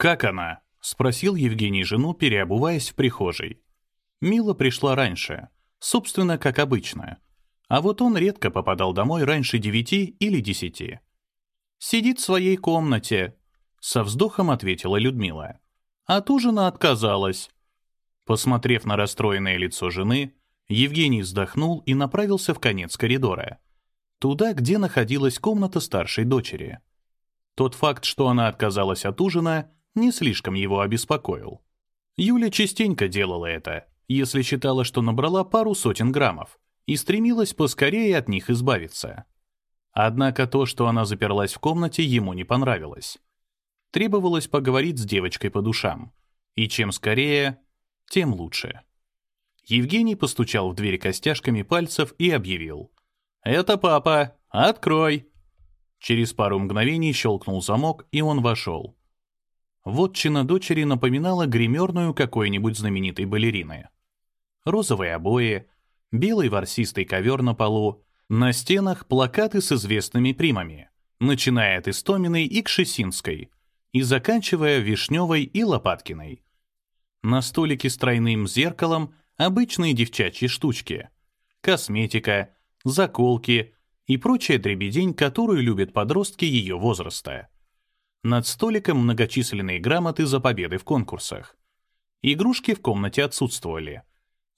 «Как она?» — спросил Евгений жену, переобуваясь в прихожей. Мила пришла раньше, собственно, как обычно. А вот он редко попадал домой раньше девяти или десяти. «Сидит в своей комнате», — со вздохом ответила Людмила. От ужина отказалась. Посмотрев на расстроенное лицо жены, Евгений вздохнул и направился в конец коридора. Туда, где находилась комната старшей дочери. Тот факт, что она отказалась от ужина, не слишком его обеспокоил. Юля частенько делала это, если считала, что набрала пару сотен граммов, и стремилась поскорее от них избавиться. Однако то, что она заперлась в комнате, ему не понравилось. Требовалось поговорить с девочкой по душам. И чем скорее, тем лучше. Евгений постучал в дверь костяшками пальцев и объявил. «Это папа! Открой!» Через пару мгновений щелкнул замок, и он вошел. Вотчина дочери напоминала гримерную какой-нибудь знаменитой балерины розовые обои, белый ворсистый ковер на полу, на стенах плакаты с известными примами, начиная от Истоминой и Кшесинской, и заканчивая Вишневой и Лопаткиной. На столике с тройным зеркалом обычные девчачьи штучки, косметика, заколки и прочая дребедень, которую любят подростки ее возраста. Над столиком многочисленные грамоты за победы в конкурсах. Игрушки в комнате отсутствовали —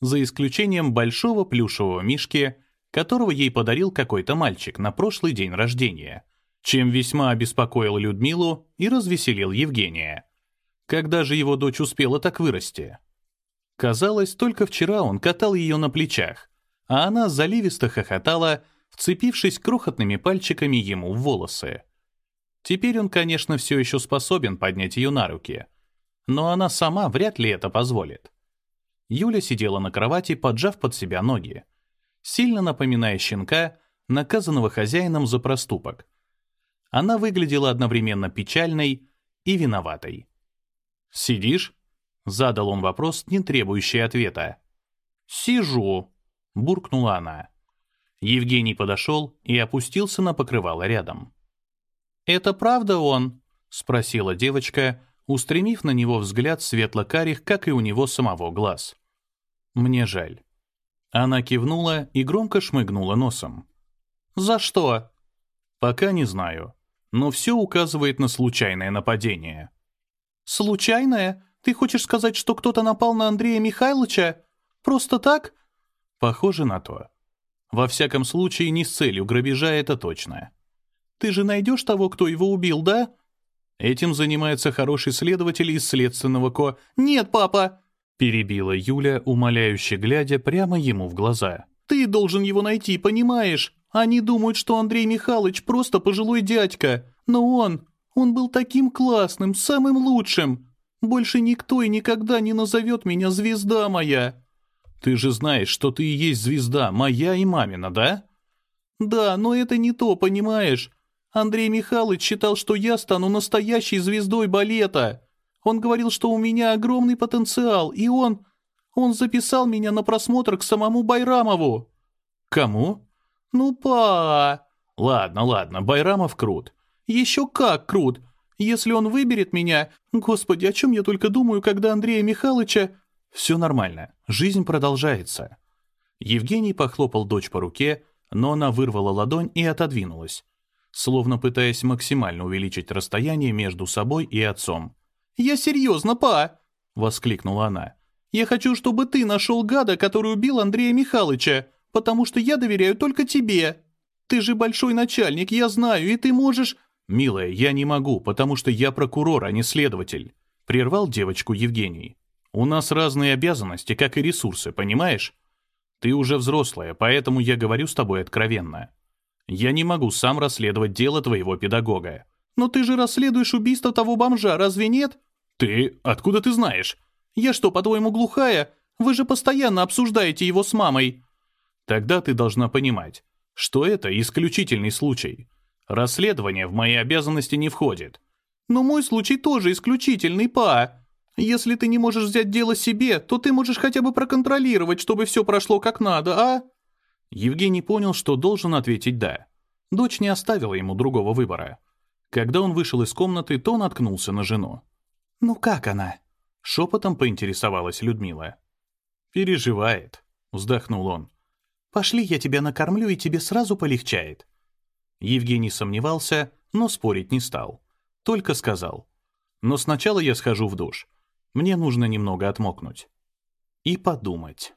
за исключением большого плюшевого мишки, которого ей подарил какой-то мальчик на прошлый день рождения, чем весьма обеспокоил Людмилу и развеселил Евгения. Когда же его дочь успела так вырасти? Казалось, только вчера он катал ее на плечах, а она заливисто хохотала, вцепившись крохотными пальчиками ему в волосы. Теперь он, конечно, все еще способен поднять ее на руки, но она сама вряд ли это позволит. Юля сидела на кровати, поджав под себя ноги, сильно напоминая щенка, наказанного хозяином за проступок. Она выглядела одновременно печальной и виноватой. «Сидишь?» — задал он вопрос, не требующий ответа. «Сижу», — буркнула она. Евгений подошел и опустился на покрывало рядом. «Это правда он?» — спросила девочка, устремив на него взгляд светло-карих, как и у него самого глаз. Мне жаль». Она кивнула и громко шмыгнула носом. «За что?» «Пока не знаю. Но все указывает на случайное нападение». «Случайное? Ты хочешь сказать, что кто-то напал на Андрея Михайловича? Просто так?» «Похоже на то. Во всяком случае, не с целью грабежа, это точно». «Ты же найдешь того, кто его убил, да?» Этим занимается хороший следователь из следственного ко... «Нет, папа!» Перебила Юля, умоляюще глядя прямо ему в глаза. «Ты должен его найти, понимаешь? Они думают, что Андрей Михайлович просто пожилой дядька. Но он... Он был таким классным, самым лучшим. Больше никто и никогда не назовет меня звезда моя». «Ты же знаешь, что ты и есть звезда, моя и мамина, да?» «Да, но это не то, понимаешь? Андрей Михайлович считал, что я стану настоящей звездой балета. Он говорил, что у меня огромный потенциал, и он... Он записал меня на просмотр к самому Байрамову». «Кому?» «Ну, па...» «Ладно, ладно, Байрамов крут». «Еще как крут. Если он выберет меня... Господи, о чем я только думаю, когда Андрея Михайловича...» «Все нормально. Жизнь продолжается». Евгений похлопал дочь по руке, но она вырвала ладонь и отодвинулась, словно пытаясь максимально увеличить расстояние между собой и отцом. «Я серьезно, па!» — воскликнула она. «Я хочу, чтобы ты нашел гада, который убил Андрея Михайловича, потому что я доверяю только тебе. Ты же большой начальник, я знаю, и ты можешь...» «Милая, я не могу, потому что я прокурор, а не следователь», — прервал девочку Евгений. «У нас разные обязанности, как и ресурсы, понимаешь? Ты уже взрослая, поэтому я говорю с тобой откровенно. Я не могу сам расследовать дело твоего педагога. «Но ты же расследуешь убийство того бомжа, разве нет?» «Ты? Откуда ты знаешь?» «Я что, по-твоему, глухая? Вы же постоянно обсуждаете его с мамой». «Тогда ты должна понимать, что это исключительный случай. Расследование в мои обязанности не входит». «Но мой случай тоже исключительный, па. Если ты не можешь взять дело себе, то ты можешь хотя бы проконтролировать, чтобы все прошло как надо, а?» Евгений понял, что должен ответить «да». Дочь не оставила ему другого выбора. Когда он вышел из комнаты, то наткнулся на жену. «Ну как она?» — шепотом поинтересовалась Людмила. «Переживает», — вздохнул он. «Пошли, я тебя накормлю, и тебе сразу полегчает». Евгений сомневался, но спорить не стал. Только сказал. «Но сначала я схожу в душ. Мне нужно немного отмокнуть». И подумать.